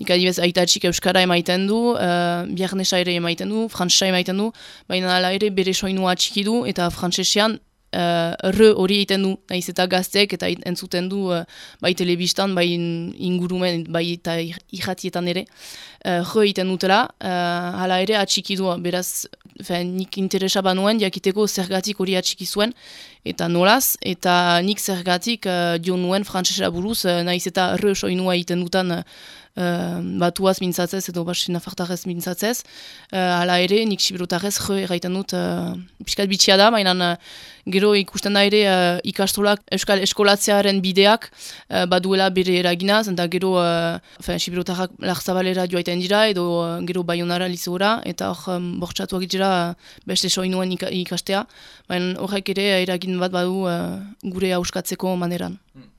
nik adibez aitatxik euskara emaiten du, uh, biarnesa ere emaiten du, frantzesa emaiten du, baina ala ere bere soinua txiki du, eta frantzesean uh, r hori egiten du, nahiz eta gazteek eta entzuten du uh, bai telebistan, bai ingurumen, bai eta irratietan ere, uh, r egiten dutela, uh, hala ere atxiki du, beraz, fe, nik interesa banuen, jakiteko zergatik hori atxiki zuen, eta nolaz, eta nik zergatik uh, dio nuen frantzesera buruz, uh, nahiz eta r soinua egiten dutan, Uh, batuaz mintzatzez edo basi nafartarez mintzatzez. Uh, hala ere, nik sibirotarez jo erraiten dut uh, piskat bitxia da, mainan gero ikusten da ere uh, ikastolak euskal eskolatzearen bideak uh, baduela bere eraginaz, eta gero uh, sibirotarrak larzabalera joaiten dira, edo uh, gero bayonara lizora, eta hor um, bortxatuak dira uh, beste soinuen ikastea, baina horrek ere eragin bat badu uh, gure hauskatzeko maneran. Hmm.